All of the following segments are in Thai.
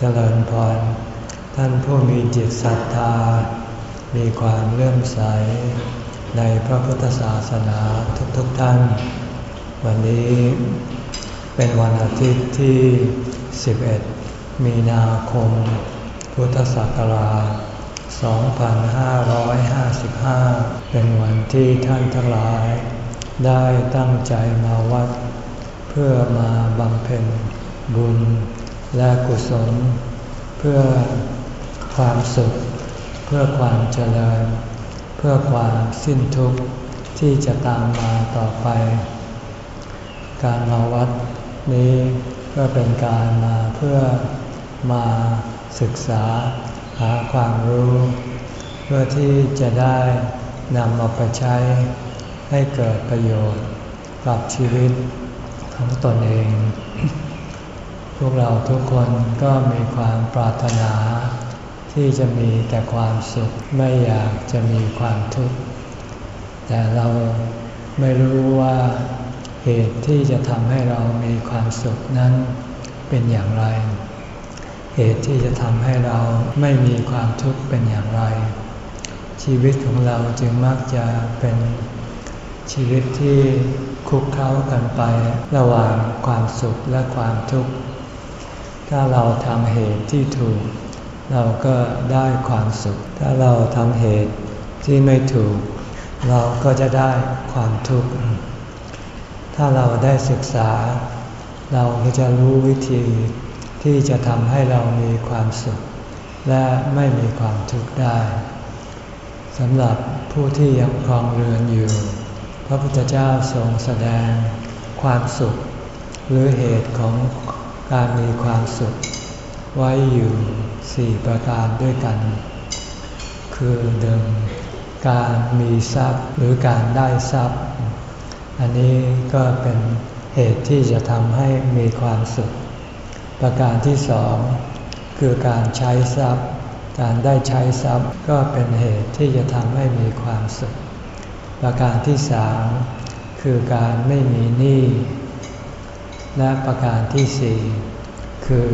เจริญพร ท่านผู้มีจิตศรัทธา มีความเลื่อมใส ในพระพุทธศาสนาทุกๆทท่าน วันนี้เป็นวันอาทิตย์ที่ 11 มีนาคม พุทธศักราช 2555 เป็นวันที่ท่านทั้งหลาย ได้ตั้งใจมาวัด เพื่อมาบำเพ็ญบุญ และกุศล เพื่อความสุข เพื่อความเจริญ เพื่อความสิ้นทุกข์ที่จะตามมาต่อไป การมาวัดนี้ก็เป็นการมาเพื่อมาศึกษาหาความรู้ เพื่อที่จะได้นำมาไปใช้ให้เกิดประโยชน์กับชีวิตของตนเอง พวกเราทุกคนก็มีความปรารถนา ที่จะมีแต่ความสุขไม่อยากจะมีความทุกข์แต่เราไม่รู้ว่าเหตุที่จะทำให้เรามีความสุขนั้นเป็นอย่างไร เหตุที่จะทำให้เราไม่มีความทุกข์เป็นอย่างไร ชีวิตของเราจึงมักจะเป็นชีวิตที่คุกเข้ากันไประหว่างความสุขและความทุกข์ ถ้าเราทำเหตุที่ถูก เราก็ได้ความสุข ถ้าเราทำเหตุที่ไม่ถูก เราก็จะได้ความทุกข์ ถ้าเราได้ศึกษา เราก็จะรู้วิธีที่จะทำให้เรามีความสุข และไม่มีความทุกข์ได้สำหรับผู้ที่ยังครองเรือนอยู่ พระพุทธเจ้าทรงแสดงความสุข หรือเหตุของ การมีความสุข ไว้อยู่สี่ประการด้วยกัน คือหนึ่งการมีทรัพย์หรือการได้ทรัพย์ อันนี้ก็เป็นเหตุที่จะทำให้มีความสุข ประการที่สองคือการใช้ทรัพย์ การได้ใช้ทรัพย์ก็เป็นเหตุที่จะทำให้มีความสุข ประการที่สามคือการไม่มีหนี้ และประการที่สี่คือ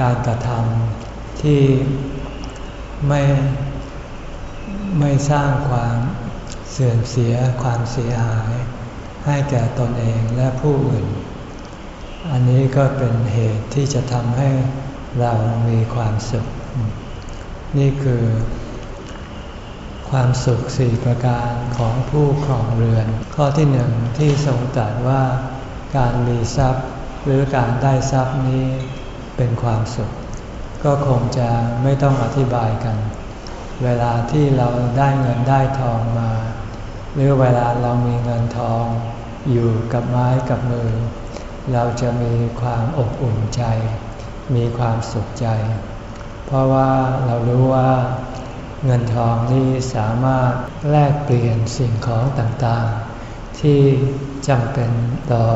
การกระทำที่ไม่ไม่สร้างความเสื่อมเสียความเสียหาย ให้แก่ตนเองและผู้อื่น อันนี้ก็เป็นเหตุที่จะทำให้เรามีความสุข นี่คือความสุขสี่ประการของผู้ครองเรือน ข้อที่หนึ่งที่ทรงตรัสว่าการมีทรัพย์ หรือการได้ทรัพย์นี้เป็นความสุข ก็คงจะไม่ต้องอธิบายกัน เวลาที่เราได้เงินได้ทองมา หรือเวลาเรามีเงินทองอยู่กับไม้กับมือ เราจะมีความอบอุ่นใจ มีความสุขใจ เพราะว่าเรารู้ว่าเงินทองนี้สามารถแลกเปลี่ยนสิ่งของต่างๆ ที่จำเป็นต่อ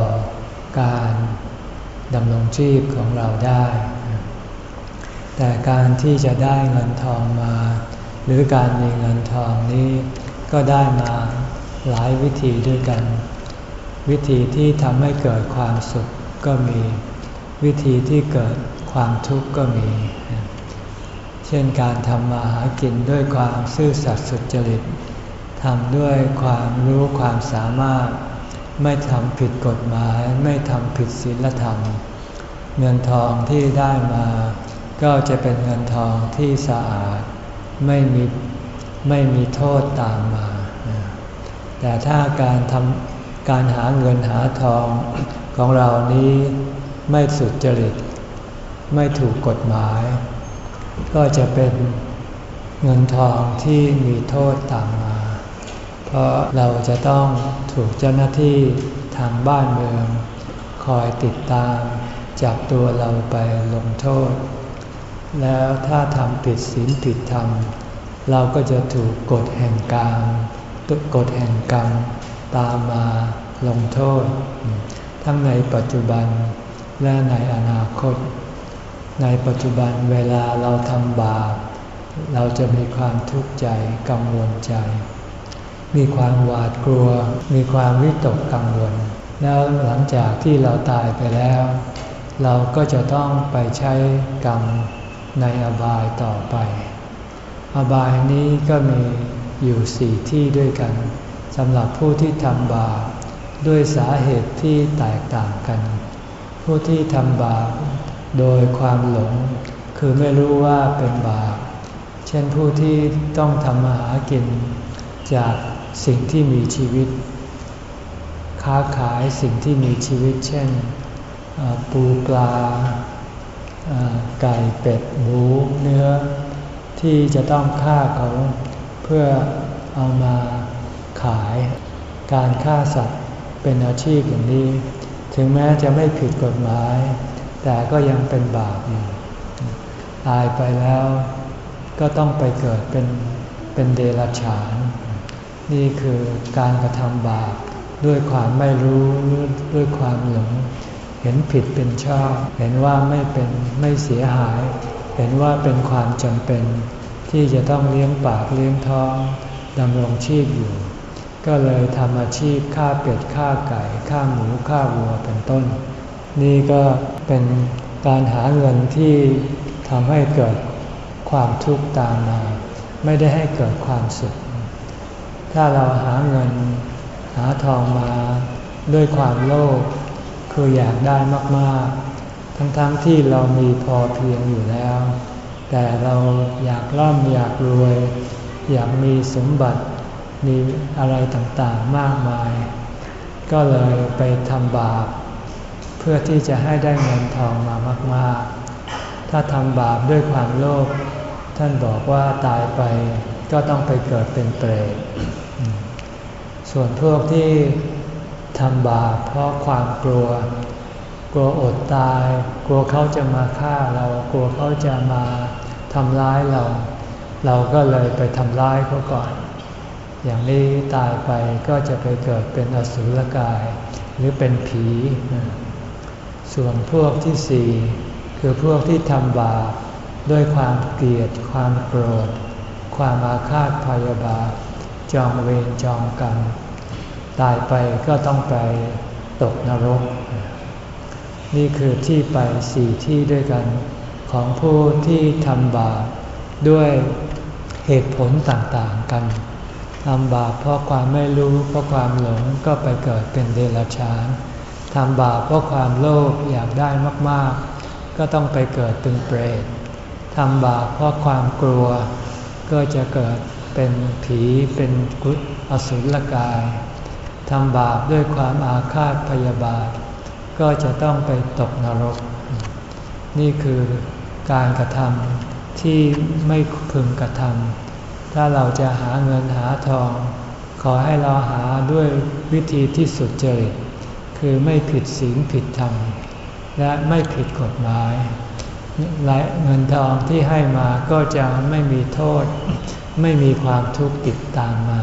การ ดำรงชีพของเราได้ แต่การที่จะได้เงินทองมา หรือการมีเงินทองนี้ก็ได้มาหลายวิธีด้วยกัน วิธีที่ทำให้เกิดความสุขก็มี วิธีที่เกิดความทุกข์ก็มี เช่นการทำมาหากินด้วยความซื่อสัตย์สุจริตทำด้วยความรู้ความสามารถ ไม่ทำผิดกฎหมาย ไม่ทำผิดศีลธรรม เงินทองที่ได้มา ก็จะเป็นเงินทองที่สะอาดไม่มีไม่มีโทษตามมา แต่ถ้าการทำการหาเงินหาทองของเรานี้ไม่สุจริต ไม่ถูกกฎหมาย ก็จะเป็นเงินทองที่มีโทษตามม เพราะเราจะต้องถูกเจ้าหน้าที่ทางบ้านเมือง คอยติดตามจับตัวเราไปลงโทษ แล้วถ้าทำผิดศีลผิดธรรม เราก็จะถูกกฎแห่งกรรมกฎแห่งกรรมตามมาลงโทษ ทั้งในปัจจุบันและในอนาคต ในปัจจุบันเวลาเราทำบาปเราจะมีความทุกข์ใจกังวลใจ มีความหวาดกลัว มีความวิตกกังวล แล้วหลังจากที่เราตายไปแล้ว เราก็จะต้องไปใช้กรรมในอบายต่อไป อบายนี้ก็มีอยู่สี่ที่ด้วยกันสำหรับผู้ที่ทำบาปด้วยสาเหตุที่แตกต่างกัน ผู้ที่ทำบาปโดยความหลง คือไม่รู้ว่าเป็นบาป เช่นผู้ที่ต้องทำมาหากินจาก สิ่งที่มีชีวิต ค้าขายสิ่งที่มีชีวิต เช่นปูปลาไก่เป็ดหมูเนื้อ ที่จะต้องฆ่าเขาเพื่อเอามาขาย การฆ่าสัตว์เป็นอาชีพอย่างนี้ ถึงแม้จะไม่ผิดกฎหมาย แต่ก็ยังเป็นบาปอยู่ตายไปแล้วก็ต้องไปเกิดเป็นเป็นเดรัจฉาน นี่คือการกระทำบาปด้วยความไม่รู้ด้วยความหลง เห็นผิดเป็นชอบ เห็นว่าไม่เป็นไม่เสียหาย เห็นว่าเป็นความจำเป็น ที่จะต้องเลี้ยงปากเลี้ยงท้องดำรงชีพอยู่ ก็เลยทำอาชีพฆ่าเป็ดฆ่าไก่ฆ่าหมูฆ่าวัวเป็นต้น นี่ก็เป็นการหาเงินที่ทำให้เกิดความทุกข์ตามมา ไม่ได้ให้เกิดความสุข ถ้าเราหาเงินหาทองมาด้วยความโลภคืออยากได้มากๆ ทั้งๆทที่เรามีพอเพียงอยู่แล้ว แต่เราอยากร่ำอยากรวย อยากมีสมบัติมีอะไรต่างๆมากมาย ก็เลยไปทำบาป เพื่อที่จะให้ได้เงินทองมามากๆ ถ้าทำบาปด้วยความโลภท่านบอกว่าตายไปก็ต้องไปเกิดเป็นเปรต ส่วนพวกที่ทำบาปเพราะความกลัว กลัวอดตาย กลัวเขาจะมาฆ่าเรา กลัวเขาจะมาทำร้ายเรา เราก็เลยไปทำร้ายเขาก่อน อย่างนี้ตายไปก็จะไปเกิดเป็นอสุรกาย หรือเป็นผี ส่วนพวกที่สี่คือพวกที่ทำบาปด้วยความเกลียด ความโกรธ ความอาฆาตพยาบาท จองเวรจองกรรม ตายไปก็ต้องไปตกนรก นี่คือที่ไปสี่ที่ด้วยกัน ของผู้ที่ทำบาปด้วยเหตุผลต่างๆกันทำบาปเพราะความไม่รู้เพราะความหลงก็ไปเกิดเป็นเดรัจฉานทำบาปเพราะความโลภอยากได้มากๆ ก็ต้องไปเกิดเป็นเปรตทำบาปเพราะความกลัว ก็จะเกิด เป็นผีเป็นกุศอสุรกายทำบาปด้วยความอาฆาตพยาบาท ก็จะต้องไปตกนรก นี่คือการกระทำที่ไม่พึงกระทำถ้าเราจะหาเงินหาทอง ขอให้เราหาด้วยวิธีที่สุดเจริญคือไม่ผิดศีลผิดธรรม และไม่ผิดกฎหมายและเงินทองที่ให้มาก็จะไม่มีโทษ ไม่มีความทุกข์ติดตามมา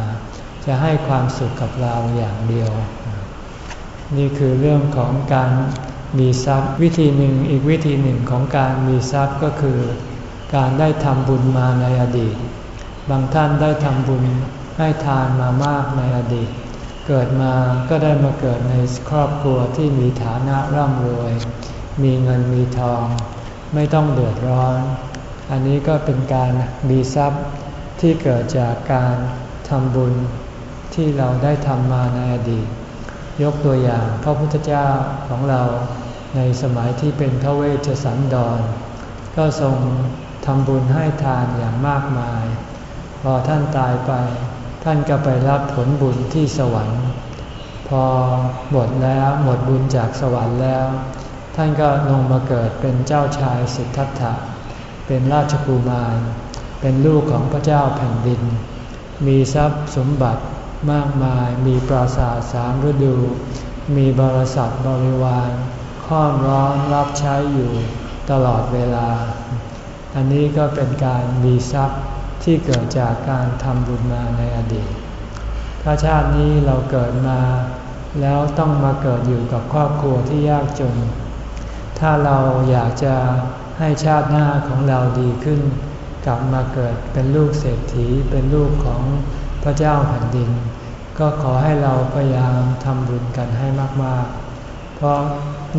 จะให้ความสุขกับเราอย่างเดียว นี่คือเรื่องของการมีทรัพย์วิธีหนึ่งอีกวิธีหนึ่งของการมีทรัพย์ก็คือ การได้ทำบุญมาในอดีต บางท่านได้ทำบุญให้ทานมามากในอดีต เกิดมาก็ได้มาเกิดในครอบครัวที่มีฐานะร่ำรวย มีเงินมีทอง ไม่ต้องเดือดร้อน อันนี้ก็เป็นการมีทรัพย์ ที่เกิดจากการทำบุญที่เราได้ทำมาในอดีต ยกตัวอย่างพระพุทธเจ้าของเราในสมัยที่เป็นพระเวชสันดร ก็ทรงทำบุญให้ทานอย่างมากมาย พอท่านตายไป ท่านก็ไปรับผลบุญที่สวรรค์ พอหมดแล้วหมดบุญจากสวรรค์แล้ว ท่านก็ลงมาเกิดเป็นเจ้าชายสิทธัตถะ เป็นราชกุมาร เป็นลูกของพระเจ้าแผ่นดิน มีทรัพย์สมบัติมากมาย มีปราสาทสามฤดู มีบริษัทบริวารค้อมร้อนรับใช้อยู่ตลอดเวลา อันนี้ก็เป็นการมีทรัพย์ที่เกิดจากการทำบุญมาในอดีต ถ้าชาตินี้เราเกิดมาแล้วต้องมาเกิดอยู่กับครอบครัวที่ยากจน ถ้าเราอยากจะให้ชาติหน้าของเราดีขึ้น กลับมาเกิดเป็นลูกเศรษฐีเป็นลูกของพระเจ้าแผ่นดิน ก็ขอให้เราพยายามทำบุญกันให้มากๆ เพราะ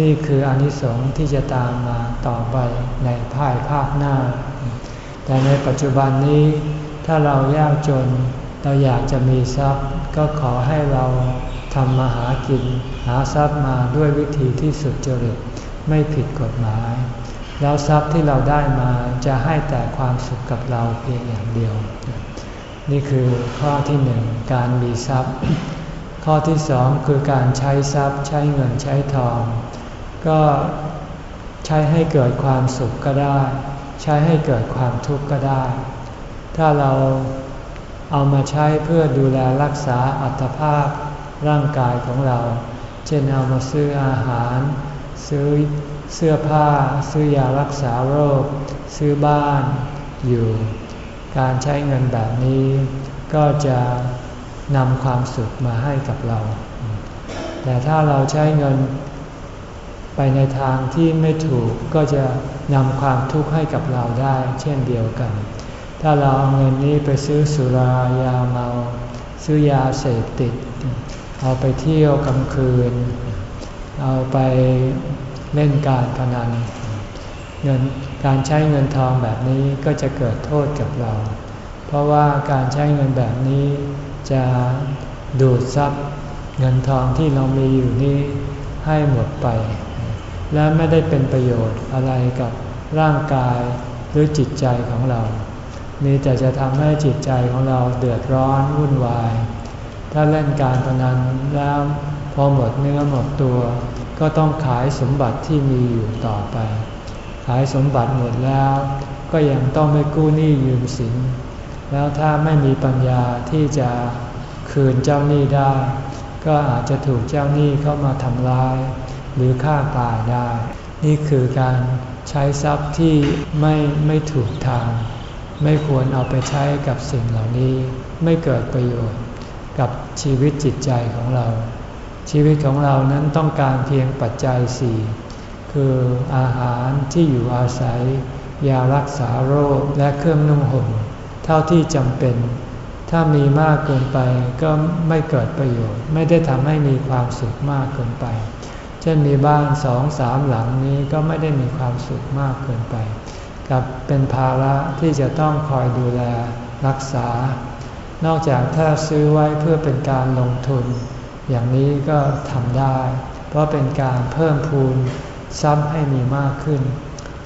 นี่คืออนิสงส์ที่จะตามมาต่อไปในภายภาคหน้า แต่ในปัจจุบันนี้ ถ้าเรายากจนเราอยากจะมีทรัพย์ ก็ขอให้เราทำมาหากิน หาทรัพย์มาด้วยวิธีที่สุดจริตไม่ผิดกฎหมาย แล้วทรัพย์ที่เราได้มาจะให้แต่ความสุขกับเราเพียงอย่างเดียว นี่คือข้อที่หนึ่งการมีทรัพย์ ข้อที่สองคือการใช้ทรัพย์ ใช้เงินใช้ทอง ก็ใช้ให้เกิดความสุขก็ได้ ใช้ให้เกิดความทุกข์ก็ได้ ถ้าเราเอามาใช้เพื่อดูแลรักษาอัตภาพร่างกายของเรา เช่นเอามาซื้ออาหาร ซื้อ เสื้อผ้าซื้อยารักษาโรค ซื้อบ้านอยู่ การใช้เงินแบบนี้ ก็จะนำความสุขมาให้กับเรา แต่ถ้าเราใช้เงินไปในทางที่ไม่ถูกก็จะนำความทุกข์ให้กับเราได้เช่นเดียวกัน ถ้าเราเอาเงินนี้ไปซื้อสุรายาเมา ซื้อยาเสพติด เอาไปเที่ยวกลางคืน เอาไป เล่นการพนันเงินการใช้เงินทองแบบนี้ก็จะเกิดโทษกับเรา เพราะว่าการใช้เงินแบบนี้จะดูดซับเงินทองที่เรามีอยู่นี้ให้หมดไป และไม่ได้เป็นประโยชน์อะไรกับร่างกายหรือจิตใจของเรา มีแต่จะทำให้จิตใจของเราเดือดร้อนวุ่นวาย ถ้าเล่นการพนันแล้วพอหมดเนื้อหมดตัว ก็ต้องขายสมบัติที่มีอยู่ต่อไป ขายสมบัติหมดแล้ว ก็ยังต้องไปกู้หนี้ยืมสิน แล้วถ้าไม่มีปัญญาที่จะคืนเจ้าหนี้ได้ ก็อาจจะถูกเจ้าหนี้เข้ามาทำร้าย หรือฆ่าตายได้ นี่คือการใช้ทรัพย์ที่ไม่ไม่ถูกทาง ไม่ควรเอาไปใช้กับสิ่งเหล่านี้ ไม่เกิดประโยชน์กับชีวิตจิตใจของเรา ชีวิตของเรานั้นต้องการเพียงปัจจัยสี่คืออาหารที่อยู่อาศัย ยารักษาโรคและเครื่องนุ่งห่มเท่าที่จำเป็น ถ้ามีมากเกินไปก็ไม่เกิดประโยชน์ ไม่ได้ทำให้มีความสุขมากเกินไป เช่นมีบ้านสองสามหลังนี้ก็ไม่ได้มีความสุขมากเกินไป กับเป็นภาระที่จะต้องคอยดูแลรักษา นอกจากถ้าซื้อไว้เพื่อเป็นการลงทุน อย่างนี้ก็ทำได้ เพราะเป็นการเพิ่มพูนทรัพย์ให้มีมากขึ้น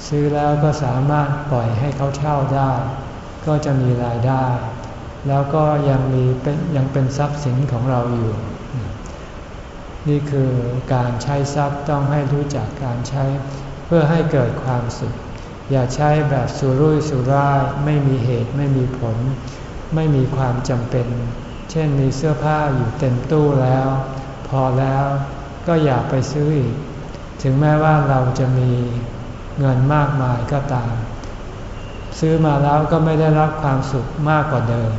ซื้อแล้วก็สามารถปล่อยให้เขาเช่าได้ ก็จะมีรายได้ แล้วก็ยังมีเป็นยังเป็นทรัพย์สินของเราอยู่ นี่คือการใช้ทรัพย์ต้องให้รู้จักการใช้เพื่อให้เกิดความสุข อย่าใช้แบบสุรุ่ยสุร่ายไม่มีเหตุไม่มีผล ไม่มีความจำเป็น เช่นมีเสื้อผ้าอยู่เต็มตู้แล้ว พอแล้วก็อย่าไปซื้ออีก ถึงแม้ว่าเราจะมีเงินมากมายก็ตาม ซื้อมาแล้วก็ไม่ได้รับความสุขมากกว่าเดิม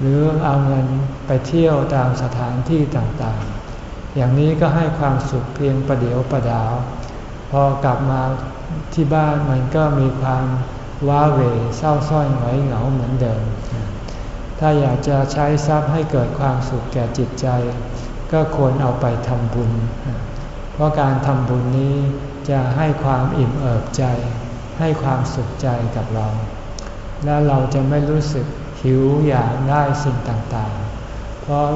หรือเอาเงินไปเที่ยวตามสถานที่ต่างๆ อย่างนี้ก็ให้ความสุขเพียงประเดียวประดาว พอกลับมาที่บ้านมันก็มีความว้าเหวเศร้าส้อยหงอยเหงาเหมือนเดิม ถ้าอยากจะใช้ทรัพย์ให้เกิดความสุขแก่จิตใจ ก็ควรเอาไปทำบุญ เพราะการทำบุญนี้จะให้ความอิ่มเอิบใจ ให้ความสุขใจกับเรา และเราจะไม่รู้สึกหิวอยากได้สิ่งต่างๆ เพราะ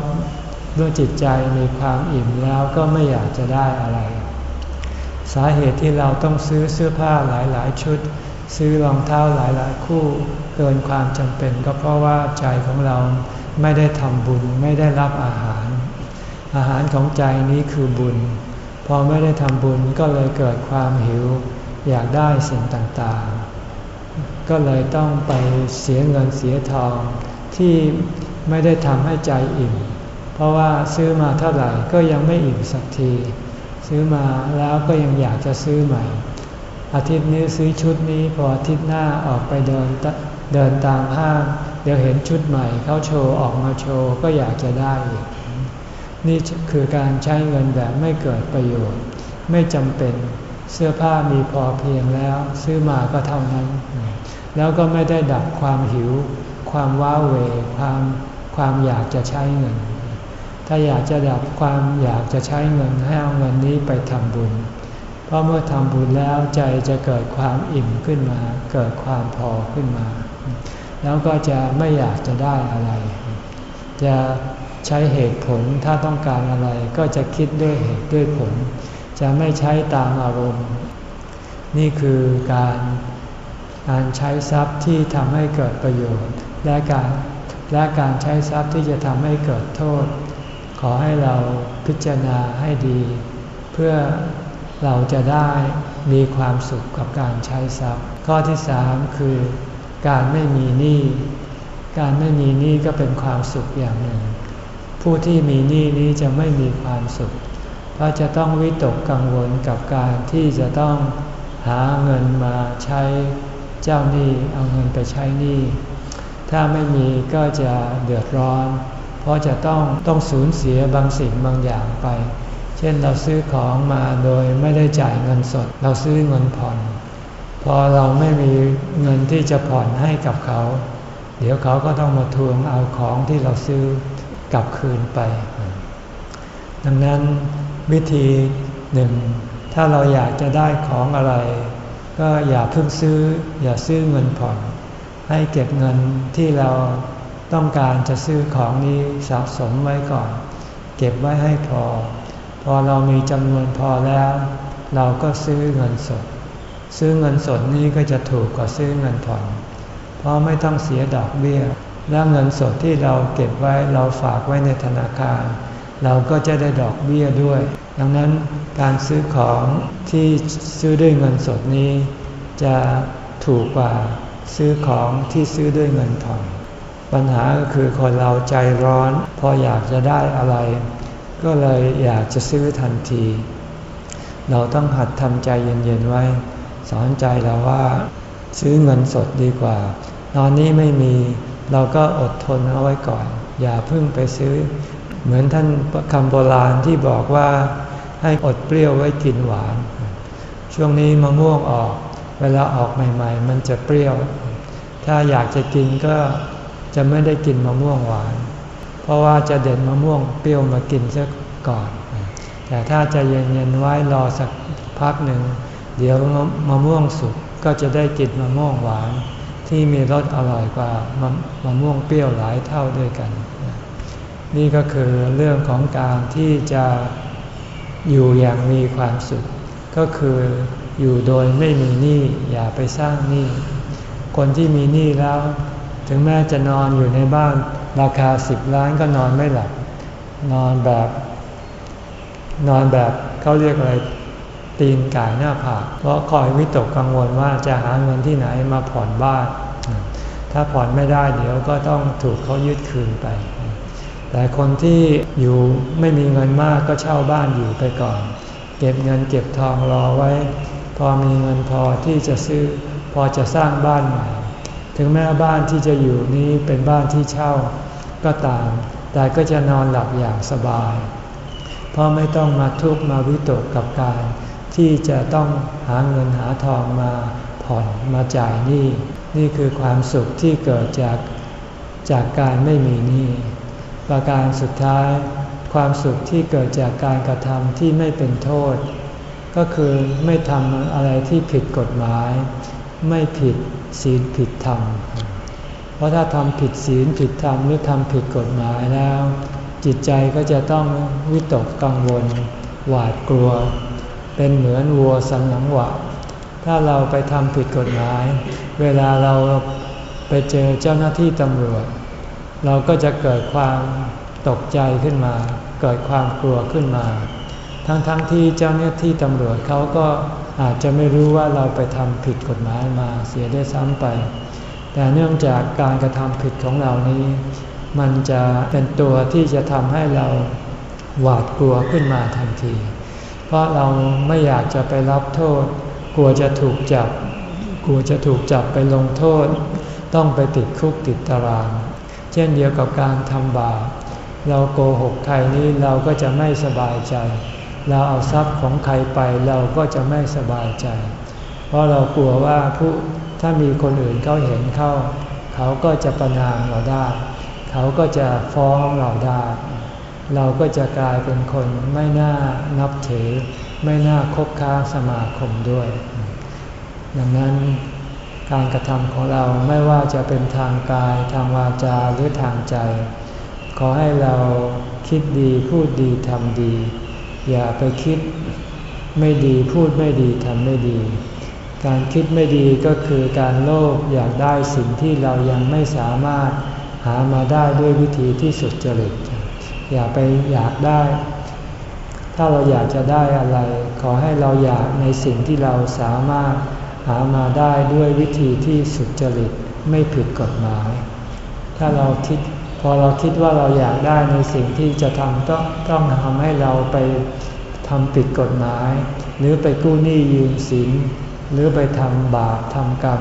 เมื่อจิตใจมีความอิ่มแล้วก็ไม่อยากจะได้อะไร สาเหตุที่เราต้องซื้อเสื้อผ้าหลายๆ ชุด ซื้อรองเท้าหลายๆ คู่เกินความจำเป็น ก็เพราะว่าใจของเราไม่ได้ทำบุญไม่ได้รับอาหาร อาหารของใจนี้คือบุญ พอไม่ได้ทำบุญก็เลยเกิดความหิว อยากได้สิ่งต่างๆ ก็เลยต้องไปเสียเงินเสียทองที่ไม่ได้ทำให้ใจอิ่ม เพราะว่าซื้อมาเท่าไหร่ก็ยังไม่อิ่มสักที ซื้อมาแล้วก็ยังอยากจะซื้อใหม่ อาทิตย์นี้ซื้อชุดนี้พออาทิตย์หน้าออกไปเดินเดินตามห้างเดี๋ยวเห็นชุดใหม่เขาโชว์ออกมาโชว์ก็อยากจะได้อีกนี่คือการใช้เงินแบบไม่เกิดประโยชน์ ไม่จำเป็นเสื้อผ้ามีพอเพียงแล้ว ซื้อมาก็เท่านั้น แล้วก็ไม่ได้ดับความหิว ความว้าเหวความความอยากจะใช้เงิน ถ้าอยากจะดับความอยากจะใช้เงินให้เอาเงินนี้ไปทำบุญ ราะเมื่อทำบุญแล้วใจจะเกิดความอิ่มขึ้นมา เกิดความพอขึ้นมา แล้วก็จะไม่อยากจะได้อะไร จะใช้เหตุผลถ้าต้องการอะไรก็จะคิดด้วยเหตุด้วยผล จะไม่ใช้ตามอารมณ์ นี่คือการการใช้ทรัพย์ที่ทำให้เกิดประโยชน์ และการและการใช้ทรัพย์ที่จะทำให้เกิดโทษ ขอให้เราพิจารณาให้ดี เพื่อ เราจะได้มีความสุขกับการใช้ทรัพย์ ข้อที่สามคือการไม่มีหนี้ การไม่มีหนี้ก็เป็นความสุขอย่างหนึ่ง ผู้ที่มีหนี้นี้จะไม่มีความสุข เพราะจะต้องวิตกกังวลกับการที่จะต้องหาเงินมาใช้เจ้าหนี้เอาเงินไปใช้หนี้ ถ้าไม่มีก็จะเดือดร้อน เพราะจะต้องต้องสูญเสียบางสิ่งบางอย่างไป ช่นเราซื้อของมาโดยไม่ได้จ่ายเงินสด เราซื้อเงินผ่อน พอเราไม่มีเงินที่จะผ่อนให้กับเขา เดี๋ยวเขาก็ต้องมาทวงเอาของที่เราซื้อกลับคืนไป ดังนั้นวิธีหนึ่ง ถ้าเราอยากจะได้ของอะไร ก็อย่าเพิ่งซื้อ อย่าซื้อเงินผ่อน ให้เก็บเงินที่เราต้องการจะซื้อของนี้สะสมไว้ก่อน เก็บไว้ให้พอ พอเรามีจำนวนพอแล้ว เราก็ซื้อเงินสด ซื้อเงินสดนี้ก็จะถูกกว่าซื้อเงินผ่อน เพราะไม่ต้องเสียดอกเบี้ย และเงินสดที่เราเก็บไว้เราฝากไว้ในธนาคาร เราก็จะได้ดอกเบี้ยด้วย ดังนั้นการซื้อของที่ซื้อด้วยเงินสดนี้ จะถูกกว่าซื้อของที่ซื้อด้วยเงินผ่อน ปัญหาก็คือคนเราใจร้อน พออยากจะได้อะไร ก็เลยอยากจะซื้อทันที เราต้องหัดทำใจเย็นๆไว้ สอนใจเราว่าซื้อเงินสดดีกว่า ตอนนี้ไม่มีเราก็อดทนเอาไว้ก่อน อย่าเพิ่งไปซื้อ เหมือนท่านคำโบราณที่บอกว่าให้อดเปรี้ยวไว้กินหวาน ช่วงนี้มะม่วงออก เวลาออกใหม่ ๆ มันจะเปรี้ยว ถ้าอยากจะกินก็จะไม่ได้กินมะม่วงหวาน เพราะว่าจะเด็ดมะม่วงเปรี้ยวมากินซะ ก่อน แต่ถ้าจะเย็นๆไว้รอสักพักหนึ่ง เดี๋ยวมะม่วงสุกก็จะได้กินมะม่วงหวานที่มีรสอร่อยกว่ามะมะม่วงเปรี้ยวหลายเท่าด้วยกัน นี่ก็คือเรื่องของการที่จะอยู่อย่างมีความสุข ก็คืออยู่โดยไม่มีหนี้อย่าไปสร้างหนี้คนที่มีหนี้แล้ว ถึงแม้จะนอนอยู่ในบ้านราคาสิบล้านก็นอนไม่หลับ นอนแบบ นอนแบบเขาเรียกอะไรตีนก่ายหน้าผากเพราะคอยวิตกกังวลว่าจะหาเงินที่ไหนมาผ่อนบ้าน ถ้าผ่อนไม่ได้เดี๋ยวก็ต้องถูกเขายึดคืนไป แต่คนที่อยู่ไม่มีเงินมากก็เช่าบ้านอยู่ไปก่อน เก็บเงินเก็บทองรอไว้ พอมีเงินพอที่จะซื้อพอจะสร้างบ้านใหม่ ถึงแม้บ้านที่จะอยู่นี้เป็นบ้านที่เช่าก็ตาม แต่ก็จะนอนหลับอย่างสบาย เพราะไม่ต้องมาทุกข์มาวิตกกับการ ที่จะต้องหาเงินหาทองมาผ่อนมาจ่ายหนี้นี่คือความสุขที่เกิดจากจากการไม่มีหนี้ประการสุดท้าย ความสุขที่เกิดจากการกระทำที่ไม่เป็นโทษ ก็คือไม่ทำอะไรที่ผิดกฎหมาย ไม่ผิดศีลผิดธรรม เพราะถ้าทำผิดศีลผิดธรรมหรือทำผิดกฎหมายแล้ว จิตใจก็จะต้องวิตกกังวล หวาดกลัว เป็นเหมือนวัวสันหลังหวะถ้าเราไปทำผิดกฎหมาย เวลาเราไปเจอเจ้าหน้าที่ตำรวจ เราก็จะเกิดความตกใจขึ้นมา เกิดความกลัวขึ้นมา ทั้งๆทที่เจ้าหน้าที่ตำรวจเขาก็อาจจะไม่รู้ว่าเราไปทำผิดกฎหมายมาเสียได้ซ้ำไป แต่เนื่องจากการกระทำผิดของเรานี้ มันจะเป็นตัวที่จะทำให้เราหวาดกลัวขึ้นมาทันที เพราะเราไม่อยากจะไปรับโทษ กลัวจะถูกจับ กลัวจะถูกจับไปลงโทษ ต้องไปติดคุกติดตาราง เช่นเดียวกับการทำบาป เราโกหกใครนี้เราก็จะไม่สบายใจ เราเอาทรัพย์ของใครไปเราก็จะไม่สบายใจ เพราะเรากลัวว่าผู้ถ้ามีคนอื่นเขาเห็นเข้า เขาก็จะประนามเราได้ เขาก็จะฟ้องเราได้ เราก็จะกลายเป็นคนไม่น่านับถือ ไม่น่าคบค้าสมาคมด้วย ดังนั้นการกระทำของเราไม่ว่าจะเป็นทางกายทางวาจาหรือทางใจ ขอให้เราคิดดีพูดดีทำดี อย่าไปคิดไม่ดีพูดไม่ดีทำไม่ดี การคิดไม่ดีก็คือการโลภอยากได้สิ่งที่เรายังไม่สามารถ หามาได้ด้วยวิธีที่สุดจริต อย่าไปอยากได้ ถ้าเราอยากจะได้อะไร ขอให้เราอยากในสิ่งที่เราสามารถหามาได้ด้วยวิธีที่สุดจริตไม่ผิดกฎหมาย ถ้าเราคิดพอเราคิดว่าเราอยากได้ในสิ่งที่จะทำต้องต้องทำให้เราไปทำผิดกฎหมาย หรือไปกู้หนี้ยืมสิน หรือไปทำบาปทำกรรม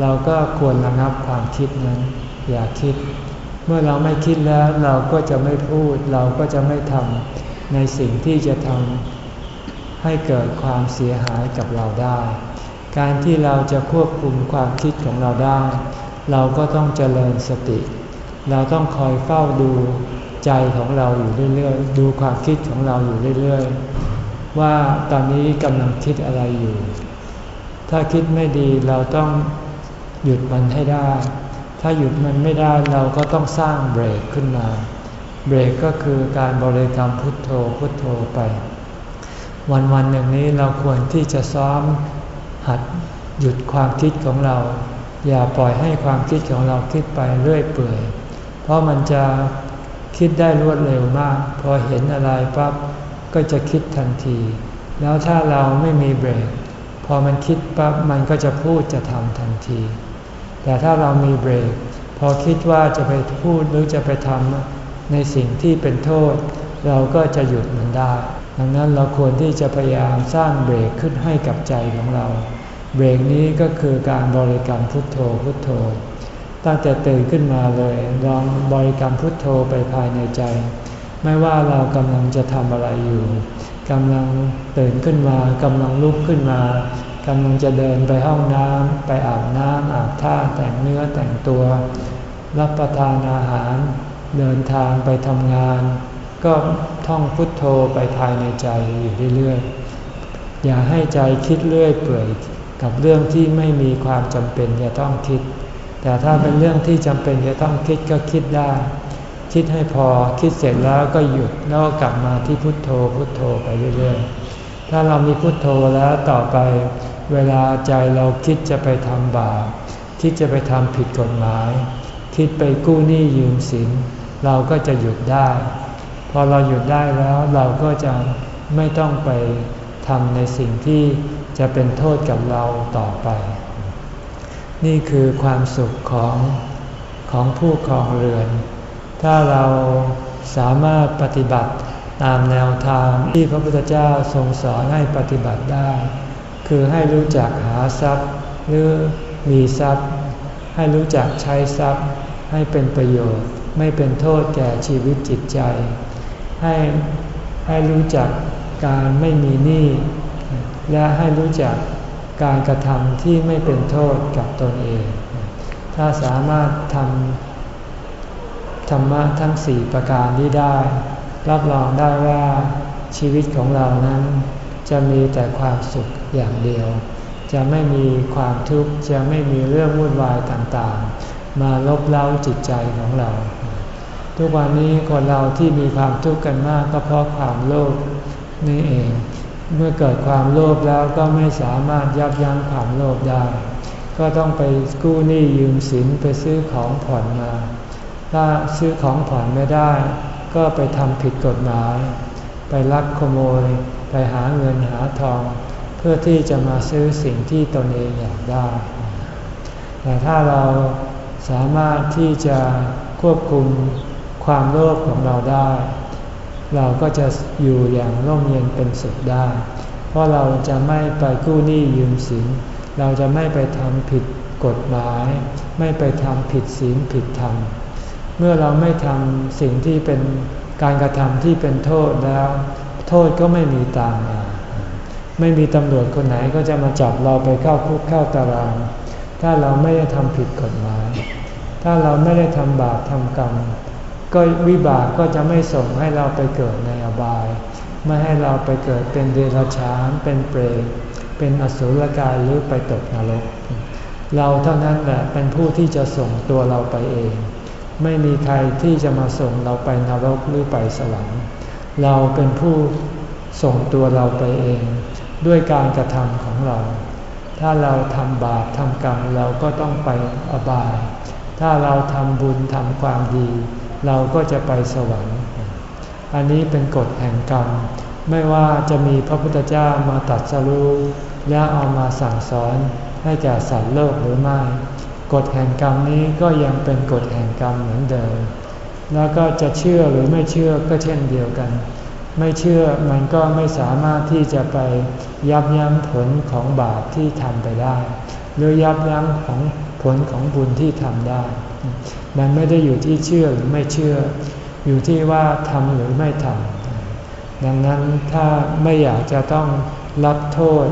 เราก็ควรระงับความคิดนั้น อย่าคิด เมื่อเราไม่คิดแล้วเราก็จะไม่พูด เราก็จะไม่ทำในสิ่งที่จะทำให้เกิดความเสียหายกับเราได้ การที่เราจะควบคุมความคิดของเราได้ เราก็ต้องเจริญสติ เราต้องคอยเฝ้าดูใจของเราอยู่เรื่อยๆ ดูความคิดของเราอยู่เรื่อยๆ ว่าตอนนี้กำลังคิดอะไรอยู่ ถ้าคิดไม่ดีเราต้องหยุดมันให้ได้ ถ้าหยุดมันไม่ได้เราก็ต้องสร้างเบรกขึ้นมา เบรกก็คือการบริกรรมพุทโธพุทโธไป วันวันหนึ่งนี้เราควรที่จะซ้อมหัดหยุดความคิดของเรา อย่าปล่อยให้ความคิดของเราคิดไปเรื่อยเปื่อย เพราะมันจะคิดได้รวดเร็วมาก พอเห็นอะไรปั๊บก็จะคิดทันที แล้วถ้าเราไม่มีเบรก พอมันคิดปั๊บมันก็จะพูดจะทำทันที แต่ถ้าเรามีเบรก พอคิดว่าจะไปพูดหรือจะไปทำในสิ่งที่เป็นโทษ เราก็จะหยุดมันได้ ดังนั้นเราควรที่จะพยายามสร้างเบรกขึ้นให้กับใจของเรา เบรกนี้ก็คือการบริกรรมพุทโธพุทโธ ตั้งแต่ตื่นขึ้นมาเลยลองบริกรรมพุทโธไปภายในใจ ไม่ว่าเรากำลังจะทำอะไรอยู่กำลังตื่นขึ้นมากำลังลุกขึ้นมา กำลังจะเดินไปห้องน้ำไปอาบน้ำอาบท่าแต่งเนื้อแต่งตัว รับประทานอาหาร เดินทางไปทำงาน ก็ท่องพุทโธไปภายในใจอยู่เรื่อยๆอย่าให้ใจคิดเรื่อยเปื่อยกับเรื่องที่ไม่มีความจำเป็นจะต้องคิด แต่ถ้าเป็นเรื่องที่จำเป็นจะต้องคิดก็คิดได้ คิดให้พอคิดเสร็จแล้วก็หยุดแล้วกลับมาที่พุทโธพุทโธไปเรื่อยๆ ถ้าเรามีพุทโธแล้วต่อไป เวลาใจเราคิดจะไปทำบาปคิดจะไปทำผิดกฎหมาย คิดไปกู้หนี้ยืมสิน เราก็จะหยุดได้ พอเราหยุดได้แล้วเราก็จะไม่ต้องไปทำในสิ่งที่จะเป็นโทษกับเราต่อไป นี่คือความสุขของของผู้ครองเรือน ถ้าเราสามารถปฏิบัติตามแนวทางที่พระพุทธเจ้าทรงสอนให้ปฏิบัติได้ คือให้รู้จักหาทรัพย์ หรือมีทรัพย์ ให้รู้จักใช้ทรัพย์ ให้เป็นประโยชน์ ไม่เป็นโทษแก่ชีวิตจิตใจ ให้ให้รู้จักการไม่มีหนี้และให้รู้จักการกระทำที่ไม่เป็นโทษกับตนเอง ถ้าสามารถทำธรรมะทั้งสี่ประการนี้ได้ รับรองได้ว่าชีวิตของเรานั้น จะมีแต่ความสุขอย่างเดียว จะไม่มีความทุกข์จะไม่มีเรื่องวุ่นวายต่างๆ มาลบเล้าจิตใจของเรา ทุกวันนี้คนเราที่มีความทุกข์กันมากก็เพราะความโลภนี่เอง เมื่อเกิดความโลภแล้วก็ไม่สามารถยับยั้งความโลภได้ ก็ต้องไปกู้หนี้ยืมสินไปซื้อของผ่อนมา ถ้าซื้อของผ่อนไม่ได้ ก็ไปทำผิดกฎหมาย ไปลักขโมย ไปหาเงินหาทอง เพื่อที่จะมาซื้อสิ่งที่ตนเองอยากได้ แต่ถ้าเราสามารถที่จะควบคุมความโลภของเราได้ เราก็จะอยู่อย่างร่มเย็นเป็นสุขได้ เพราะเราจะไม่ไปกู้หนี้ยืมสิน เราจะไม่ไปทำผิดกฎหมาย ไม่ไปทำผิดศีลผิดธรรม เมื่อเราไม่ทำสิ่งที่เป็น การกระทำที่เป็นโทษแล้ว โทษก็ไม่มีตามมา ไม่มีตำรวจคนไหนก็จะมาจับเราไปเข้าคุกเข้าตาราง ถ้าเราไม่ได้ทำผิดกฎหมาย ถ้าเราไม่ได้ทำบาปทำกรรม ก็วิบากก็จะไม่ส่งให้เราไปเกิดในอบาย ไม่ให้เราไปเกิดเป็นเดรัจฉาน เป็นเปรต เป็นอสุรกายหรือไปตกนรก เราเท่านั้นแหละเป็นผู้ที่จะส่งตัวเราไปเอง ไม่มีใครที่จะมาส่งเราไปนรกหรือไปสวรรค์ เราเป็นผู้ส่งตัวเราไปเอง ด้วยการกระทำของเรา ถ้าเราทำบาปทำกรรมเราก็ต้องไปอบาย ถ้าเราทำบุญทำความดี เราก็จะไปสวรรค์ อันนี้เป็นกฎแห่งกรรม ไม่ว่าจะมีพระพุทธเจ้ามาตัดสรู้และเอามาสั่งสอนให้แก่สัตว์โลกหรือไม่ กฎแห่งกรรมนี้ก็ยังเป็นกฎแห่งกรรมเหมือนเดิม แล้วก็จะเชื่อหรือไม่เชื่อก็เช่นเดียวกัน ไม่เชื่อมันก็ไม่สามารถที่จะไปยับยั้งผลของบาปที่ทำไปได้ หรือยับยั้งของผลของบุญที่ทำได้ มันไม่ได้อยู่ที่เชื่อหรือไม่เชื่อ อยู่ที่ว่าทำหรือไม่ทำดังนั้นถ้าไม่อยากจะต้องรับโทษ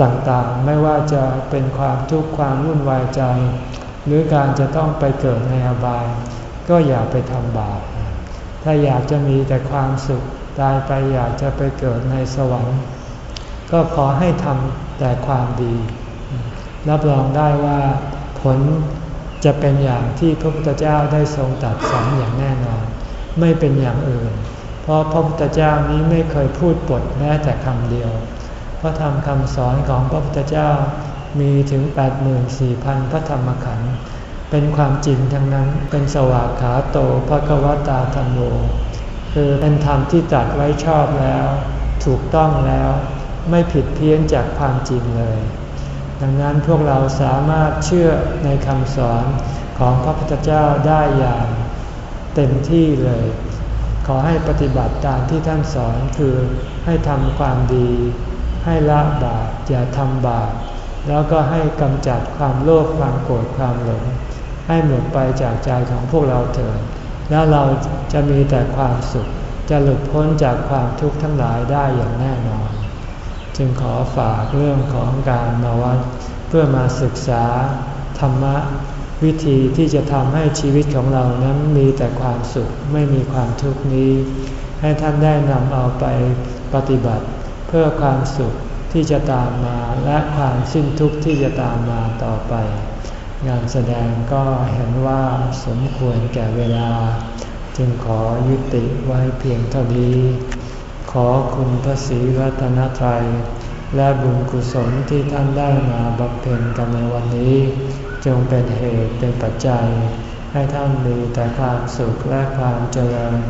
ต่างๆ ไม่ว่าจะเป็นความทุกข์ความวุ่นวายใจ หรือการจะต้องไปเกิดในอบาย ก็อย่าไปทำบาป ถ้าอยากจะมีแต่ความสุขตายไปอยากจะไปเกิดในสวรรค์ ก็ขอให้ทำแต่ความดี รับรองได้ว่าผลจะเป็นอย่างที่พระพุทธเจ้าได้ทรงตรัสสอนอย่างแน่นอน ไม่เป็นอย่างอื่น เพราะพระพุทธเจ้านี้ไม่เคยพูดปดแม้แต่คำเดียว พระธรรมคำสอนของพระพุทธเจ้ามีถึง 84,000 พระธรรมขันธ์เป็นความจริงทั้งนั้นเป็นสวากขาโตภควตาธรรมโมคือเป็นธรรมที่ตัดไว้ชอบแล้ว ถูกต้องแล้วไม่ผิดเพี้ยนจากความจริงเลย ดังนั้นพวกเราสามารถเชื่อในคำสอนของพระพุทธเจ้าได้อย่างเต็มที่เลย ขอให้ปฏิบัติตามที่ท่านสอนคือให้ทำความดี ให้ละบาปอย่าทำบาปแล้วก็ให้กำจัดความโลภความโกรธความหลง ให้หมดไปจากใจของพวกเราเถิดแล้วเราจะมีแต่ความสุข จะหลุดพ้นจากความทุกข์ทั้งหลายได้อย่างแน่นอน จึงขอฝากเรื่องของการมาวัดเพื่อมาศึกษาธรรมะวิธีที่จะทำให้ชีวิตของเรานั้นมีแต่ความสุขไม่มีความทุกข์นี้ ให้ท่านได้นำเอาไปปฏิบัติ พื่อความสุขที่จะตามมาและความสิ้นทุกข์ที่จะตามมาต่อไป งานแสดงก็เห็นว่าสมควรแก่เวลา จึงขอยุติไว้เพียงเท่านี้ ขอคุณพระศรีรัตนตรัย และบุญกุศลที่ท่านได้มาบำเพ็ญกันในวันนี้ จงเป็นเหตุเป็นปัจจัย ให้ท่านมีแต่ความสุขและความเจริญ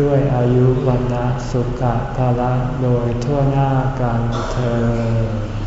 ด้วยอายุวันนะสุขภาละโดยทั่วหน้ากันเธอ